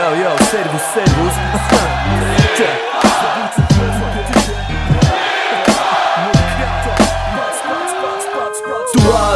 yo, yo, serwus, serwus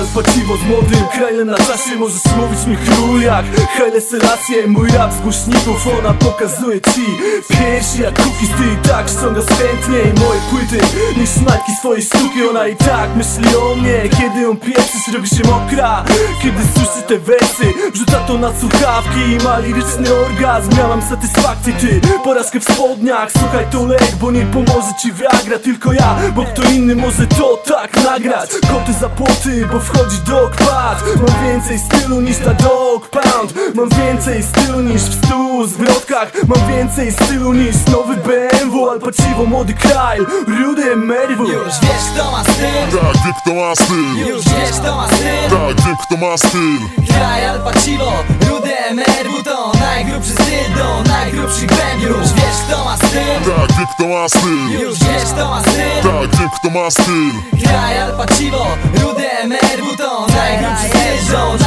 Al z młodym krajem na czasie. Możesz mówić mi król jak Haile Selassie. Mój rap z głośników ona pokazuje ci Piersi jak cookies. Ty i tak ściągasz chętniej Moje płyty niż smaczki swojej sztuki Ona i tak myśli o mnie Kiedy ją pieprzysz robi się mokra. Kiedy słyszy te wersy Wrzuca to na słuchawki i ma liryczny orgazm. Miałam satysfakcję ty Porażkę w spodniach. Słuchaj to lek, bo nie pomoże ci Viagra. Tylko ja, bo kto inny może to tak nagrać? Koty za płoty, bo wchodzi dog pad Mam więcej stylu niż ta dog pound. Mam więcej stylu niż w stu zwrotkach. Mam więcej stylu niż nowy BMW Al Pacino, młody kraj, rudy Merwu Już wiesz kto ma styl. Tak, kto ma styl. Już wiesz kto ma styl. Tak, kto ma styl. Kraj Al Pacino, rudy MRW to najgrubszy styl do najgrubszych Już wiesz kto ma styl? Tak, wiem kto ma styl. Już wiesz kto ma styl? Tak, wiem kto ma styl. Kraj Al Pacino, rudy MRW to najgrubszy styl. Do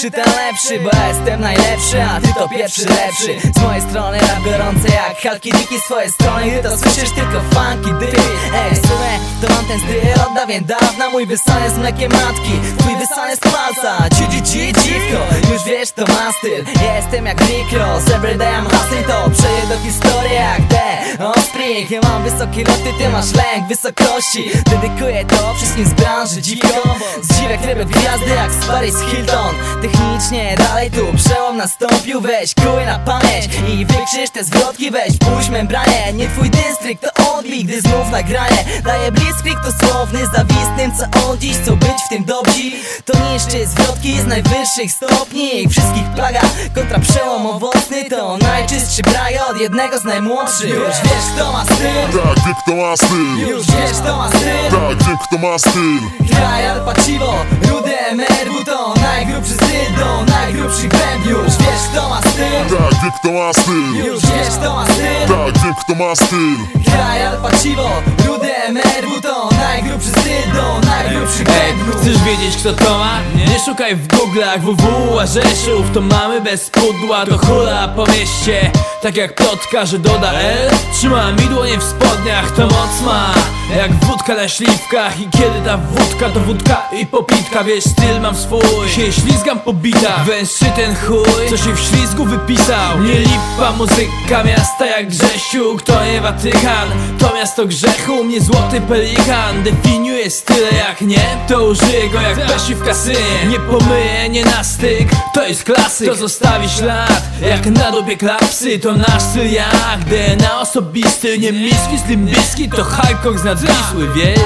pierwszy ten lepszy Bo ja jestem najlepszy, a ty to pierwszy lepszy. Z mojej strony rap gorący jak Halki Diki Swoje strony, gdy to słyszysz tylko funky dy Ej, w sumie to mam ten styl od dawien dawna. Mój wysanie z mlekiem matki, twój wysanie z palca. Ci, ci, ci, dziwko, już wiesz to ma styl. Ja jestem jak Rick Ross, everyday I'm hustling To przeję do historii jak Offspring Ja mam wysokie loty, ty masz lęk wysokości. Dedykuję to wszystkim z branży dziwkom Z dziwek ryby gwiazdy jak z Paris Hilton. Technicznie dalej tu przełom nastąpił. Weź kuj na pamięć i wykrzycz te zwrotki. Weź puść membranie, nie twój dystrykt to odbij Gdy znów nagranie daje blitzkrieg to słowny Zawistnym co on dziś, co być w tym dobrzy. To niszczy zwrotki z najwyższych stopni. Wszystkich plaga kontra przełom owocny. To najczystszy braj od jednego z najmłodszych. Już wiesz kto ma styl. Tak, wiem kto ma styl. Już wiesz kto ma styl. Tak, wiem kto ma styl. Kraj Al Pacino, rudy MRW to najgrubszy styl do najgrubszych bębniów Już wiesz kto ma styl. Tak, wiem kto ma styl. Już wiesz kto ma styl. Tak, kto ma styl. Kraj Al Pacino, rudy to najgrubszy styl do najgrubszych Ej, bębniów chcesz wiedzieć kto to ma? Nie szukaj w Google'ach WW, a Rzeszów To mamy bez pudła, to hula po mieście. Tak jak plotka, że doda L Trzyma mi dłonie w spodniach, to moc ma. Jak wódka na śliwkach I kiedy ta wódka to wódka i popitka Wiesz, styl mam swój. Się ślizgam po bitach Węższy ten chuj, co się w ślizgu wypisał. Nie lipa muzyka miasta jak Grzesiu To nie Watykan, to miasto grzechu Mnie złoty pelikan. Definiuje style jak nie To użyję go jak Besi w kasynie. Nie pomyję, nie na styk To jest klasyk, to zostawi ślad Jak na dobie klapsy To nasz styl jak DNA osobisty Nie miski z limbiski To Highcock z nadwisły, wiesz?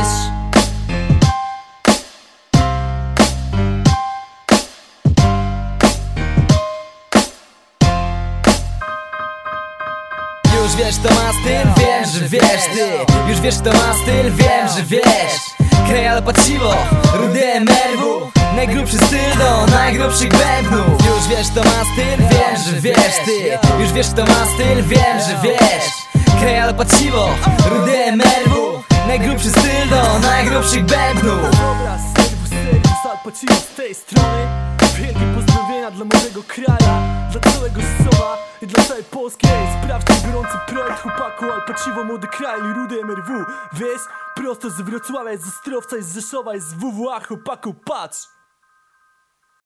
Już wiesz kto ma styl, wiem, że wiesz ty. Już wiesz kto ma styl, wiem, że wiesz. Kraj Al Pacino, rudy MRW Najgrubszy styl do najgrubszych bębnów. Już wiesz kto ma styl, wiem, że wiesz ty. Już wiesz kto ma styl, wiem, że wiesz Kraj Al Pacino, rudy Najgrubszy styl do najgrubszych bębnów. Dobra, serwus, serwus, Al z tej strony. Wielkie pozdrowienia dla mojego kraja Dla całego Sowa i dla całej Polski. Ej, Sprawdźcie gorący projekt chłopaku Al młody kraj rudy MRW Wiesz, prosto z Wrocławia, z Ostrowca, z Rzeszowa, z WWA Chłopaku, patrz